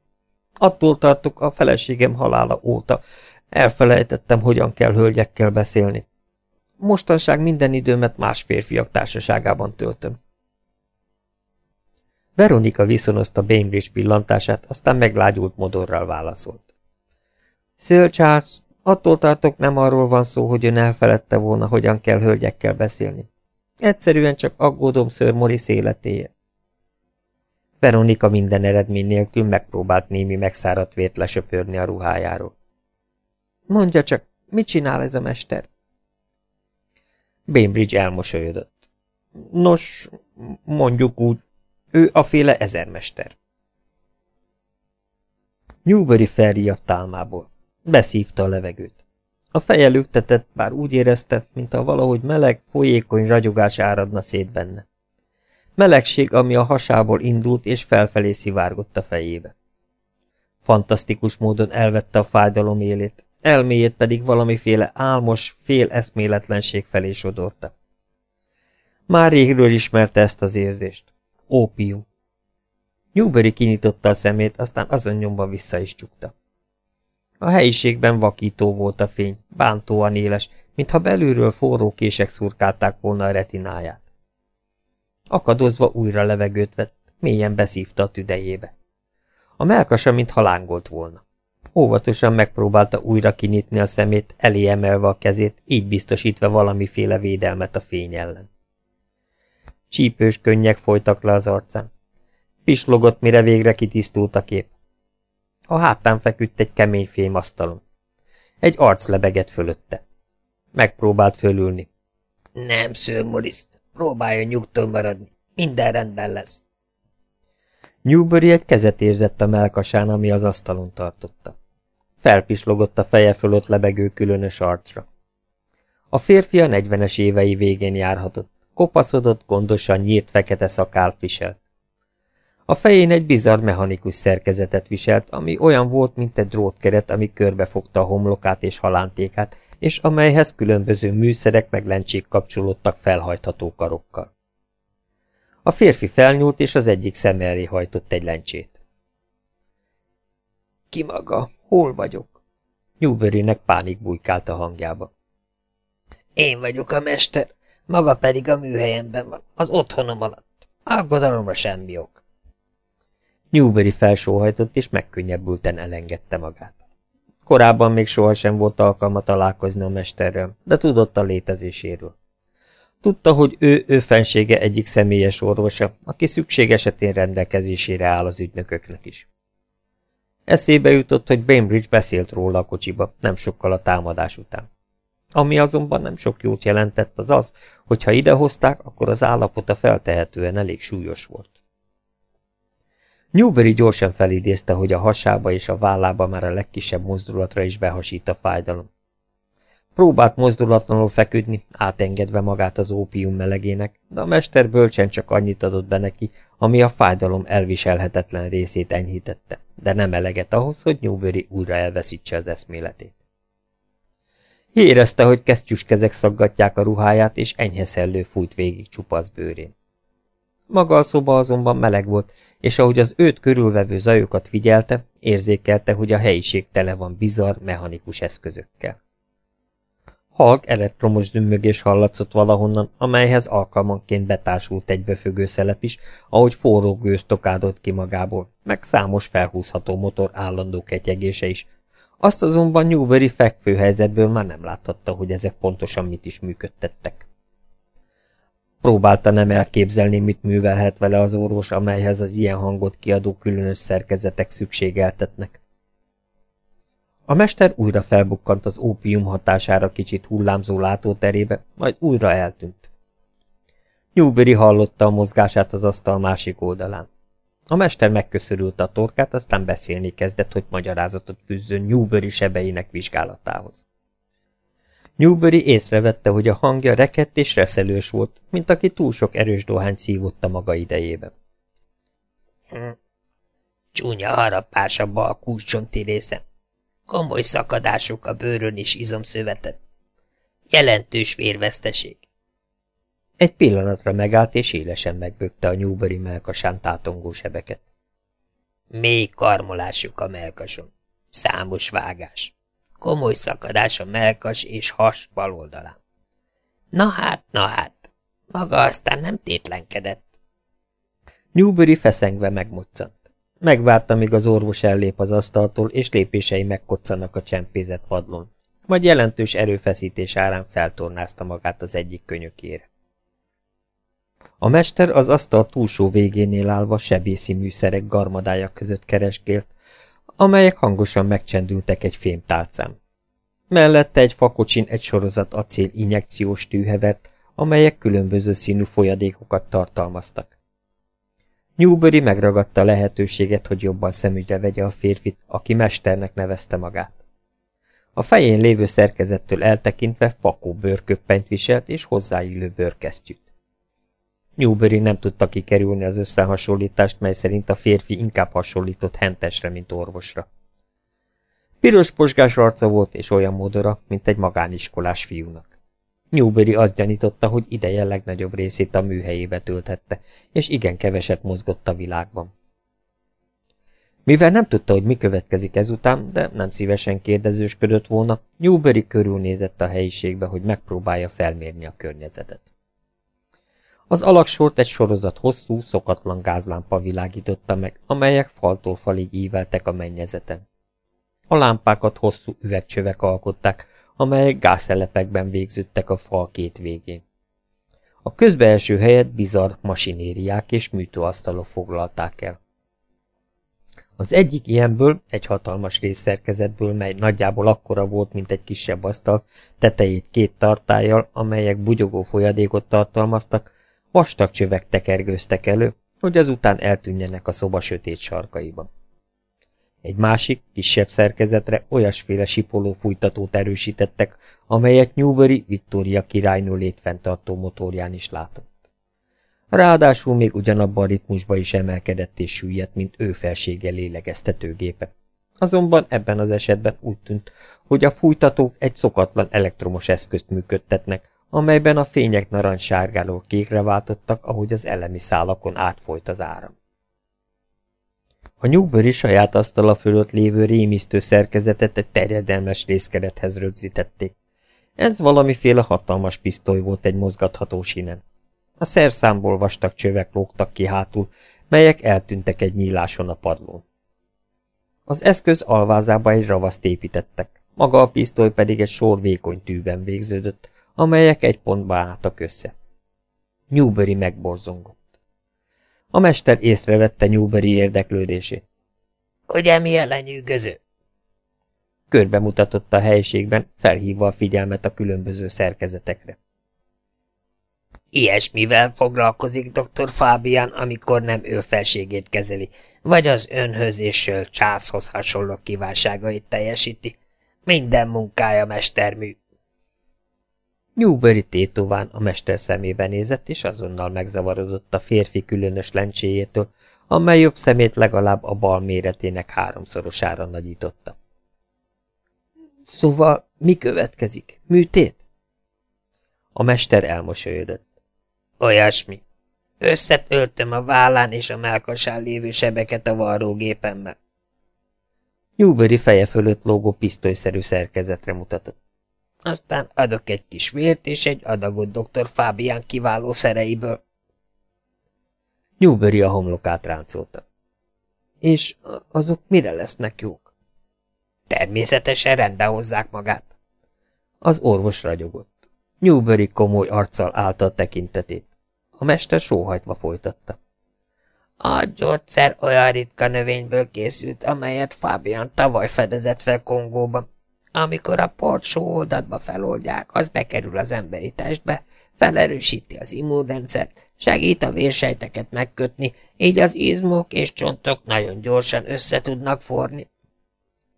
Attól tartok a feleségem halála óta. Elfelejtettem, hogyan kell hölgyekkel beszélni. Mostanság minden időmet más férfiak társaságában töltöm. Veronika viszonozta Bainbridge pillantását, aztán meglágyult modorral válaszolt. Sir Charles, attól tartok nem arról van szó, hogy ön elfeledte volna, hogyan kell hölgyekkel beszélni. Egyszerűen csak aggódom Sir Morris életéért. Veronika minden eredmény nélkül megpróbált némi megszáradt vért lesöpörni a ruhájáról. Mondja csak, mit csinál ez a mester? Bainbridge elmosolyodott. Nos, mondjuk úgy, ő a féle ezermester. Newbury felriadt álmából. Beszívta a levegőt. A feje lüktetett, bár úgy érezte, mintha valahogy meleg, folyékony ragyogás áradna szét benne. Melegség, ami a hasából indult és felfelé szivárgott a fejébe. Fantasztikus módon elvette a fájdalom élét, elméjét pedig valamiféle álmos, fél felé sodorta. Már régről ismerte ezt az érzést. Ópium. Newbury kinyitotta a szemét, aztán azon nyomban vissza is csukta. A helyiségben vakító volt a fény, bántóan éles, mintha belülről forró kések szurkálták volna a retináját. Akadozva újra levegőt vett, mélyen beszívta a tüdejébe. A melkasa, mintha lángolt volna. Óvatosan megpróbálta újra kinyitni a szemét, elé emelve a kezét, így biztosítva valamiféle védelmet a fény ellen. Csípős könnyek folytak le az arcán. Pislogott, mire végre kitisztult a kép. A hátán feküdt egy kemény fémasztalon. Egy arc lebegett fölötte. Megpróbált fölülni. Nem, Sir Morris, próbáljon nyugton maradni. Minden rendben lesz. Newbury egy kezet érzett a melkasán, ami az asztalon tartotta. Felpislogott a feje fölött lebegő különös arcra. A férfi a negyvenes évei végén járhatott, kopaszodott, gondosan nyírt fekete szakált viselt. A fején egy bizarr mechanikus szerkezetet viselt, ami olyan volt, mint egy drótkeret, ami körbefogta a homlokát és halántékát, és amelyhez különböző műszerek meg lencsék kapcsolódtak felhajtható karokkal. A férfi felnyúlt, és az egyik szem elé hajtott egy lencsét. Ki maga? Hol vagyok? Newburynek pánik bujkált a hangjába. Én vagyok a mester, maga pedig a műhelyemben van, az otthonom alatt. Aggodalomra semmi ok. Newbury felsóhajtott, és megkönnyebbülten elengedte magát. Korábban még sohasem volt alkalma találkozni a mesterrel, de tudott a létezéséről. Tudta, hogy ő ő fensége egyik személyes orvosa, aki szükség esetén rendelkezésére áll az ügynököknek is. Eszébe jutott, hogy Bainbridge beszélt róla a kocsiba, nem sokkal a támadás után. Ami azonban nem sok jót jelentett, az az, hogy ha idehozták, akkor az állapota feltehetően elég súlyos volt. Newbury gyorsan felidézte, hogy a hasába és a vállába már a legkisebb mozdulatra is behasít a fájdalom. Próbált mozdulatlanul feküdni, átengedve magát az ópium melegének, de a mester bölcsen csak annyit adott be neki, ami a fájdalom elviselhetetlen részét enyhítette, de nem eleget ahhoz, hogy Newbury újra elveszítse az eszméletét. Érezte, hogy kesztyűs kezek szaggatják a ruháját, és enyhe szellő fújt végig csupasz bőrén. Maga a szoba azonban meleg volt, és ahogy az őt körülvevő zajokat figyelte, érzékelte, hogy a helyiség tele van bizarr, mechanikus eszközökkel. Halk elektromos dümmögés hallatszott valahonnan, amelyhez alkalmanként betársult egy befögő szelep is, ahogy forró gőz tokádott ki magából, meg számos felhúzható motor állandó ketyegése is. Azt azonban Newbury fekvő helyzetből már nem láthatta, hogy ezek pontosan mit is működtettek. Próbálta nem elképzelni, mit művelhet vele az orvos, amelyhez az ilyen hangot kiadó különös szerkezetek szükségeltetnek. A mester újra felbukkant az ópium hatására kicsit hullámzó látóterébe, majd újra eltűnt. Newbury hallotta a mozgását az asztal másik oldalán. A mester megköszörült a torkát, aztán beszélni kezdett, hogy magyarázatot fűzzön Newbury sebeinek vizsgálatához. Newbury észrevette, hogy a hangja rekett és reszelős volt, mint aki túl sok erős dohány szívott a maga idejében. Hm. Csúnya harapás a bal kulcsonti része. Komoly szakadások a bőrön és izomszöveten. Jelentős vérveszteség. Egy pillanatra megállt, és élesen megbökte a Newbury melkasán tátongó sebeket. Mély karmolásuk a melkason. Számos vágás. Komoly szakadás a melkas és has bal oldalán. Na hát, na hát, maga aztán nem tétlenkedett. Newbury feszengve megmoccant. Megvárta, míg az orvos ellép az asztaltól, és lépései megkoccanak a csempézett padlón. Majd jelentős erőfeszítés árán feltornázta magát az egyik könyökére. A mester az asztal túlsó végénél állva sebészi műszerek garmadája között kereskélt, amelyek hangosan megcsendültek egy fémtálcán. Mellette egy fakocsin egy sorozat acél injekciós tűhevert, amelyek különböző színű folyadékokat tartalmaztak. Newbury megragadta a lehetőséget, hogy jobban szemügyre vegye a férfit, aki mesternek nevezte magát. A fején lévő szerkezettől eltekintve fakó bőrköppenyt viselt és hozzáillő bőrkesztyűt. Newbury nem tudta kikerülni az összehasonlítást, mely szerint a férfi inkább hasonlított hentesre, mint orvosra. Piros posgás arca volt, és olyan modora, mint egy magániskolás fiúnak. Newbury azt gyanította, hogy ideje legnagyobb részét a műhelyébe tölthette, és igen keveset mozgott a világban. Mivel nem tudta, hogy mi következik ezután, de nem szívesen kérdezősködött volna, Newbury körülnézett a helyiségbe, hogy megpróbálja felmérni a környezetet. Az alaksort egy sorozat hosszú, szokatlan gázlámpa világította meg, amelyek faltól falig íveltek a mennyezeten. A lámpákat hosszú üvegcsövek alkották, amelyek gázszelepekben végződtek a fal két végén. A közbeelső helyet bizarr masinériák és műtőasztalok foglalták el. Az egyik ilyenből, egy hatalmas részszerkezetből, mely nagyjából akkora volt, mint egy kisebb asztal, tetejét két tartályjal, amelyek bugyogó folyadékot tartalmaztak, vastag csövek tekergőztek elő, hogy azután eltűnjenek a szoba sötét sarkaiban. Egy másik, kisebb szerkezetre olyasféle sipoló fújtatót erősítettek, amelyet Newbury Victoria királynő létfenntartó motorján is látott. Ráadásul még ugyanabban a ritmusba is emelkedett és süllyedt, mint ő felsége lélegeztetőgépe. Azonban ebben az esetben úgy tűnt, hogy a fújtatók egy szokatlan elektromos eszközt működtetnek, amelyben a fények narancssárgáról kékre váltottak, ahogy az elemi szálakon átfolyt az áram. A Newbury saját asztala fölött lévő rémisztő szerkezetet egy terjedelmes részkerethez rögzítették. Ez valamiféle hatalmas pisztoly volt egy mozgatható sinen. A szerszámból vastag csövek lógtak ki hátul, melyek eltűntek egy nyíláson a padlón. Az eszköz alvázába egy ravaszt építettek, maga a pisztoly pedig egy sor vékony tűben végződött, amelyek egy pontba álltak össze. Newbury megborzongott. A mester észrevette Newbury érdeklődését. Ugye milyen lenyűgöző? Körbe mutatott a helyiségben, felhívva a figyelmet a különböző szerkezetekre. Ilyesmivel foglalkozik dr. Fábián, amikor nem ő felségét kezeli, vagy az önhöz és császhoz hasonló kívánságait teljesíti. Minden munkája mestermű. Newbury tétován a mester szemébe nézett, és azonnal megzavarodott a férfi különös lencséjétől, amely jobb szemét legalább a bal méretének háromszorosára nagyította. Szóval mi következik? Műtét? A mester elmosolyodott. Olyasmi. Összetöltöm a vállán és a melkasán lévő sebeket a varrógépemmel. Newbury feje fölött lógó pisztolyszerű szerkezetre mutatott. Aztán adok egy kis vért és egy adagot dr. Fábián kiváló szereiből. Newbury a homlokát ráncolta. És azok mire lesznek jók? Természetesen rendbe hozzák magát. Az orvos ragyogott. Newbury komoly arccal állta a tekintetét. A mester sóhajtva folytatta. A gyógyszer olyan ritka növényből készült, amelyet Fabian tavaly fedezett fel Kongóban. Amikor a portsó oldatba feloldják, az bekerül az emberi testbe, felerősíti az immunrendszert, segít a vérsejteket megkötni, így az izmok és csontok nagyon gyorsan össze tudnak forni.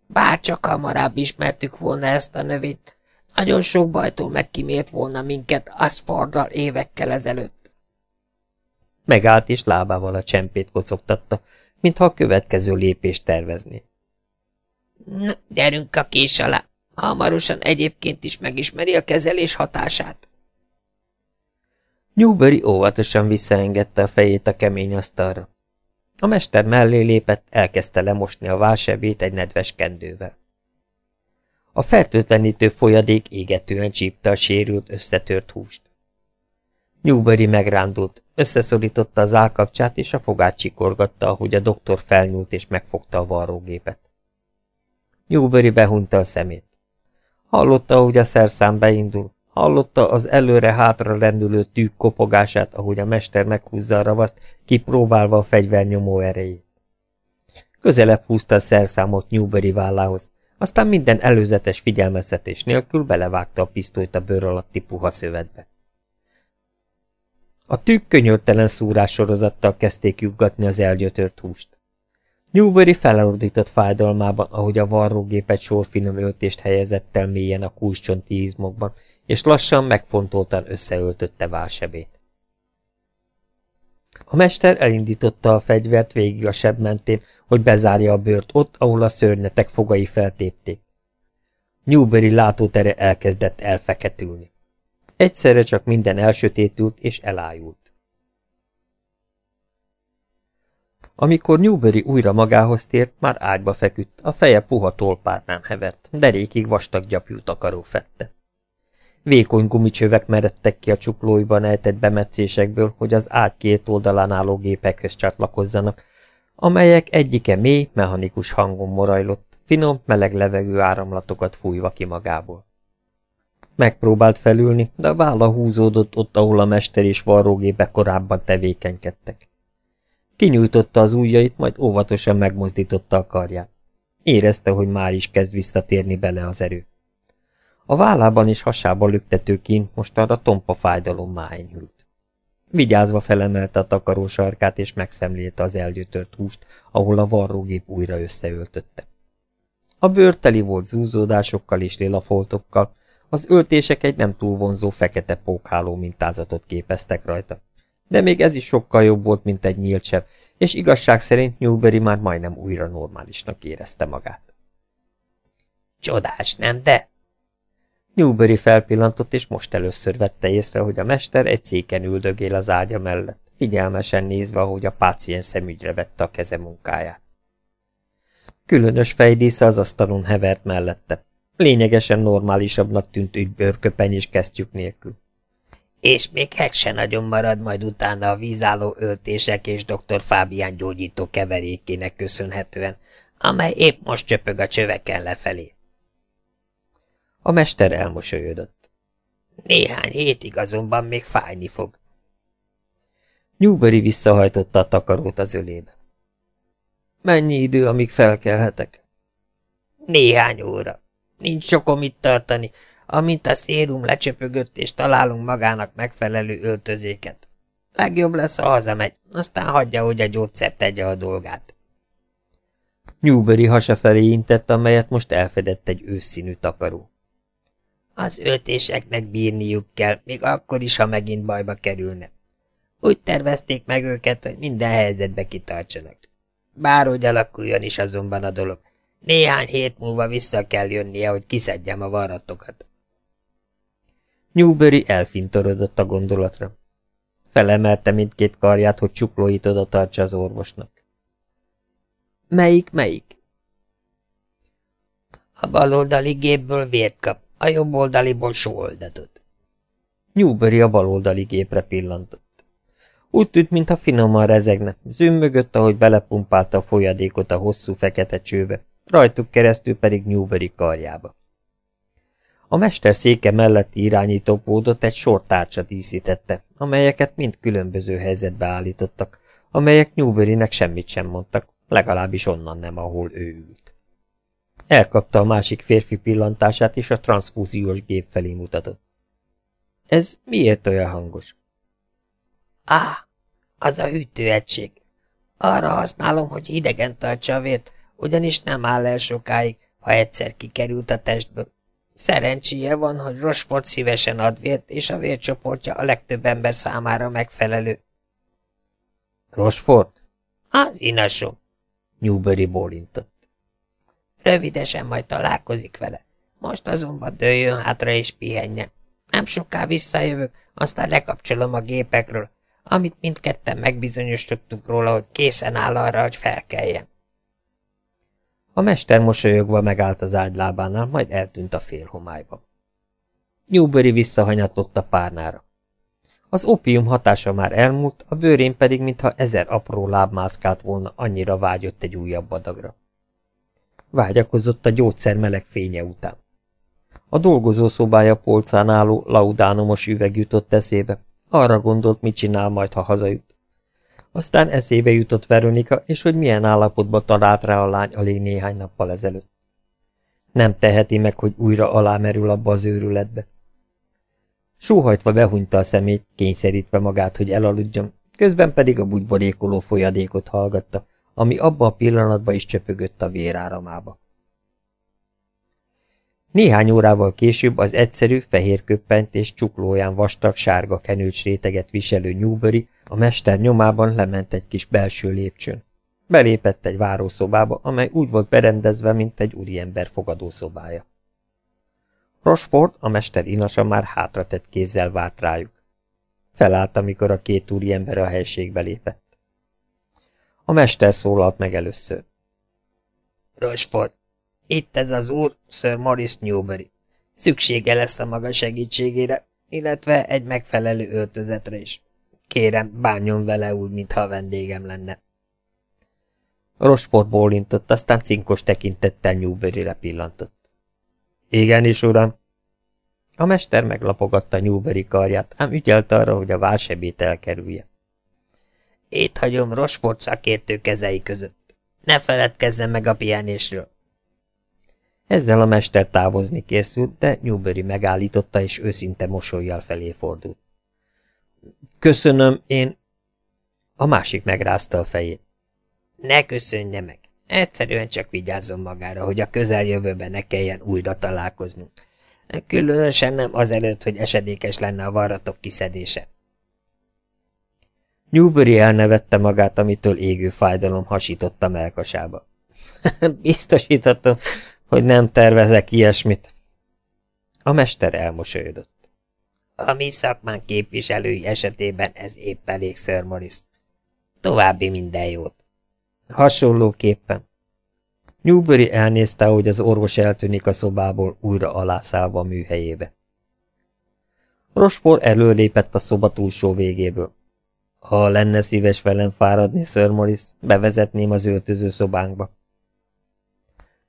Bárcsak hamarabb ismertük volna ezt a növényt, nagyon sok bajtól megkímélt volna minket Asfordal évekkel ezelőtt. Megállt és lábával a csempét kocogtatta, mintha a következő lépést tervezni. Na, gyerünk a kés alá. Hamarosan egyébként is megismeri a kezelés hatását. Newbury óvatosan visszaengedte a fejét a kemény asztalra. A mester mellé lépett, elkezdte lemosni a válsebét egy nedves kendővel. A fertőtlenítő folyadék égetően csípte a sérült, összetört húst. Newbury megrándult, összeszorította az állkapcsát, és a fogát csikorgatta, ahogy a doktor felnyúlt és megfogta a varrógépet. Newbury behunta a szemét. Hallotta, ahogy a szerszám beindul, hallotta az előre-hátra rendülő tűk kopogását, ahogy a mester meghúzza a ravaszt, kipróbálva a fegyvernyomó erejét. Közelebb húzta a szerszámot Newbury vállához, aztán minden előzetes figyelmeztetés nélkül belevágta a pisztolyt a bőr alatti puha szövetbe. A tűk könyörtelen szúrássorozattal kezdték juggatni az elgyötört húst. Newbury felordított fájdalmában, ahogy a varrógép egy sor finom öltést helyezett el mélyen a kulcscsonti izmokban, és lassan megfontoltan összeöltötte válsebét. A mester elindította a fegyvert végig a seb mentén, hogy bezárja a bőrt ott, ahol a szörnyetek fogai feltépték. Newbury látótere elkezdett elfeketülni. Egyszerre csak minden elsötétült és elájult. Amikor Newbury újra magához tért, már ágyba feküdt, a feje puha tolpárnán hevert, derékig vastag gyapjú takaró fette. Vékony gumicsövek meredtek ki a csuklóiban ejtett bemetszésekből, hogy az ágy két oldalán álló gépekhez csatlakozzanak, amelyek egyike mély, mechanikus hangon morajlott, finom, meleg levegő áramlatokat fújva ki magából. Megpróbált felülni, de a válla húzódott ott, ahol a mester és varrógépek korábban tevékenykedtek. Kinyújtotta az ujjait, majd óvatosan megmozdította a karját. Érezte, hogy már is kezd visszatérni bele az erő. A vállában és hasába lüktető most arra tompa fájdalom enyhült. Vigyázva felemelte a takaró sarkát, és megszemlélte az elgyötört húst, ahol a varrógép újra összeöltötte. A bőr teli volt zúzódásokkal és lélafoltokkal, az öltések egy nem túl vonzó fekete pókháló mintázatot képeztek rajta. De még ez is sokkal jobb volt, mint egy nyílt seb, és igazság szerint Newberry már majdnem újra normálisnak érezte magát. Csodás, nem de? Newberry felpillantott, és most először vette észre, hogy a mester egy széken üldögél az ágya mellett, figyelmesen nézve, ahogy a páciens szemügyre vette a keze munkáját. Különös fejdísze az asztalon hevert mellette. Lényegesen normálisabbnak tűnt ügybőrköpeny és kesztyük nélkül. És még hek se nagyon marad majd utána a vízálló öltések és dr. Fábián gyógyító keverékének köszönhetően, amely épp most csöpög a csöveken lefelé. A mester elmosolyodott. Néhány hétig azonban még fájni fog. Newbury visszahajtotta a takarót az ölébe. Mennyi idő, amíg felkelhetek? Néhány óra. Nincs sokom itt tartani, amint a szérum lecsöpögött, és találunk magának megfelelő öltözéket. Legjobb lesz, ha hazamegy, aztán hagyja, hogy a gyógyszer tegye a dolgát. Newbury hasa felé intett, amelyet most elfedett egy őszszínű takaró. Az öltéseknek bírniuk kell, még akkor is, ha megint bajba kerülnek. Úgy tervezték meg őket, hogy minden helyzetbe kitartsanak. Bárhogy alakuljon is azonban a dolog, néhány hét múlva vissza kell jönnie, hogy kiszedjem a varratokat. Newbury elfintorodott a gondolatra. Felemelte mindkét karját, hogy csuklóit oda tartsa az orvosnak. Melyik, melyik? A baloldali gépből vért kap, a jobb oldaliból sóoldatot. Newbury a baloldali gépre pillantott. Úgy tűnt, mintha finoman rezegne, zümmögött, ahogy belepumpálta a folyadékot a hosszú fekete csőbe, rajtuk keresztül pedig Newbury karjába. A mester széke melletti irányítópódot egy sor tárcsa díszítette, amelyeket mind különböző helyzetbe állítottak, amelyek Newburynek semmit sem mondtak, legalábbis onnan nem, ahol ő ült. Elkapta a másik férfi pillantását, és a transfúziós gép felé mutatott. Ez miért olyan hangos? Á, az a hűtőegység. Arra használom, hogy hidegen tartsa a vért, ugyanis nem áll el sokáig, ha egyszer kikerült a testből. Szerencséje van, hogy Rosford szívesen ad vért, és a vércsoportja a legtöbb ember számára megfelelő. Rosford? Az inasom. Newbury bólintott. Rövidesen majd találkozik vele. Most azonban dőljön hátra és pihenjen. Nem soká visszajövök, aztán lekapcsolom a gépekről, amit mindketten megbizonyosodtunk róla, hogy készen áll arra, hogy felkeljen. A mester mosolyogva megállt az ágylábánál, majd eltűnt a félhomályba. Newbury visszahanyatott a párnára. Az opium hatása már elmúlt, a bőrén pedig, mintha ezer apró láb mászkált volna, annyira vágyott egy újabb adagra. Vágyakozott a gyógyszer meleg fénye után. A dolgozószobája polcán álló laudánomos üveg jutott eszébe. Arra gondolt, mit csinál majd, ha hazajut. Aztán eszébe jutott Veronika, és hogy milyen állapotban talált rá a lány alig néhány nappal ezelőtt. Nem teheti meg, hogy újra alámerül abba az őrületbe. Sóhajtva behunyta a szemét, kényszerítve magát, hogy elaludjon, közben pedig a bugyborékoló folyadékot hallgatta, ami abban a pillanatban is csöpögött a véráramába. Néhány órával később az egyszerű, fehér köppent és csuklóján vastag, sárga kenőcs réteget viselő Newbury a mester nyomában lement egy kis belső lépcsőn. Belépett egy várószobába, amely úgy volt berendezve, mint egy úriember fogadószobája. Rosford, a mester inasa már hátratett kézzel várt rájuk. Felállt, amikor a két úriember a helységbe lépett. A mester szólalt meg először. Rosford, itt ez az úr, Sir Morris Newbury. Szüksége lesz a maga segítségére, illetve egy megfelelő öltözetre is. Kérem, bánjon vele úgy, mintha a vendégem lenne. Rosford bólintott, aztán cinkos tekintettel Newbury-re pillantott. Igenis, uram. A mester meglapogatta Newbury karját, ám ügyelt arra, hogy a válsebét elkerülje. Itt hagyom Rosford szakértő kezei között. Ne feledkezzen meg a pihenésről. Ezzel a mester távozni készült, de Newbury megállította, és őszinte mosolyjal felé fordult. Köszönöm, én... A másik megrázta a fejét. Ne köszönje meg. Egyszerűen csak vigyázzon magára, hogy a közeljövőben ne kelljen újra találkoznunk. Különösen nem azelőtt, hogy esedékes lenne a varratok kiszedése. Newbury elnevette magát, amitől égő fájdalom hasította melkasába. Biztosítottam, hogy nem tervezek ilyesmit. A mester elmosolyodott. A mi szakmán képviselői esetében ez épp elég, Sir Morris. További minden jót. Hasonlóképpen. Newbury elnézte, hogy az orvos eltűnik a szobából, újra alászállva a műhelyébe. Rosfor előlépett a szoba túlsó végéből. Ha lenne szíves velem fáradni, Sir Morris, bevezetném az öltöző szobánkba.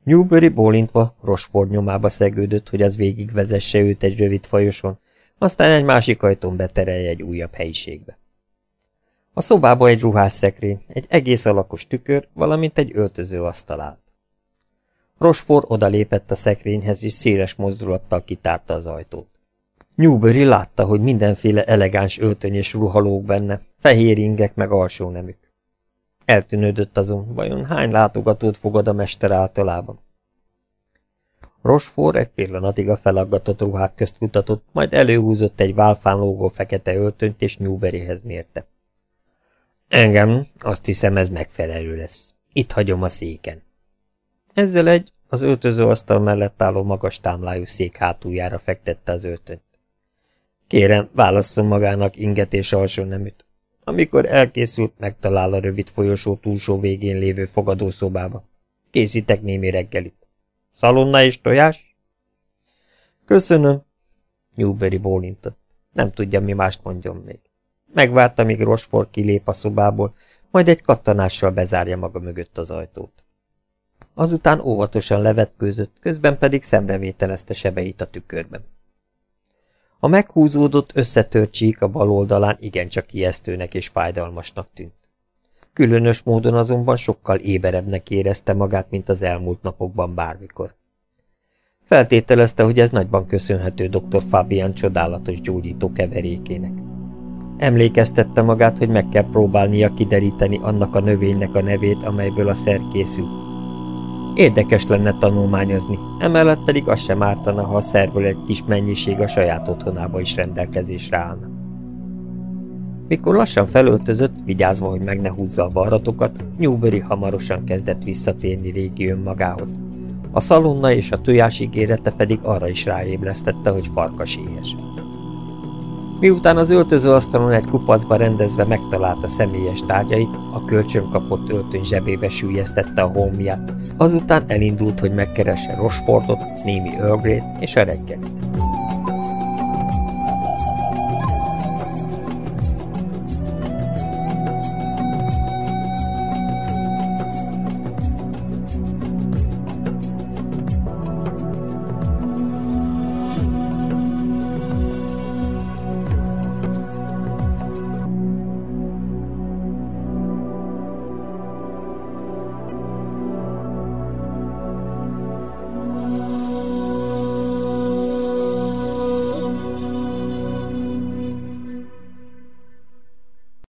Newbury bólintva Rosford nyomába szegődött, hogy az végigvezesse őt egy rövid fajoson, aztán egy másik ajtón beterelje egy újabb helyiségbe. A szobába egy ruhásszekrény, egy egész alakos tükör, valamint egy öltöző asztal állt. Rosford odalépett a szekrényhez, és széles mozdulattal kitárta az ajtót. Newbury látta, hogy mindenféle elegáns öltöny és ruhalók benne, fehér ingek meg alsó nemük. Eltűnődött azon, vajon hány látogatót fogad a mester általában. Rosfor egy pillanatig a felaggatott ruhák közt kutatott, majd előhúzott egy válfán lógó fekete öltönyt, és Newberyhez mérte. Engem, azt hiszem, ez megfelelő lesz. Itt hagyom a széken. Ezzel egy az öltöző asztal mellett álló magas támlájú szék hátuljára fektette az öltönyt. Kérem, válasszon magának inget és alsó neműt. Amikor elkészült, megtalál a rövid folyosó túlsó végén lévő fogadószobába. Készítek némi reggelit. Szalonna és tojás? Köszönöm. Newberry bólintott. Nem tudja, mi mást mondjon még. Megvárta, míg Rosford kilép a szobából, majd egy kattanással bezárja maga mögött az ajtót. Azután óvatosan levetkőzött, közben pedig szemrevételezte sebeit a tükörben. A meghúzódott, összetört csík a bal oldalán igencsak ijesztőnek és fájdalmasnak tűnt. Különös módon azonban sokkal éberebbnek érezte magát, mint az elmúlt napokban bármikor. Feltételezte, hogy ez nagyban köszönhető dr. Fabian csodálatos gyógyító keverékének. Emlékeztette magát, hogy meg kell próbálnia kideríteni annak a növénynek a nevét, amelyből a szer készül, Érdekes lenne tanulmányozni, emellett pedig az sem ártana, ha a szerből egy kis mennyiség a saját otthonába is rendelkezésre állna. Mikor lassan felöltözött, vigyázva, hogy meg ne húzza a varratokat, Newbury hamarosan kezdett visszatérni régi önmagához. A szalonna és a tojás ígérete pedig arra is ráébresztette, hogy farkas éhes. Miután az öltözőasztalon egy kupacba rendezve megtalálta személyes tárgyait, a kölcsön kapott öltöny zsebébe sűjesztette a holmiát, azután elindult, hogy megkeresse Rosfordot, némi Earl és a reggelit.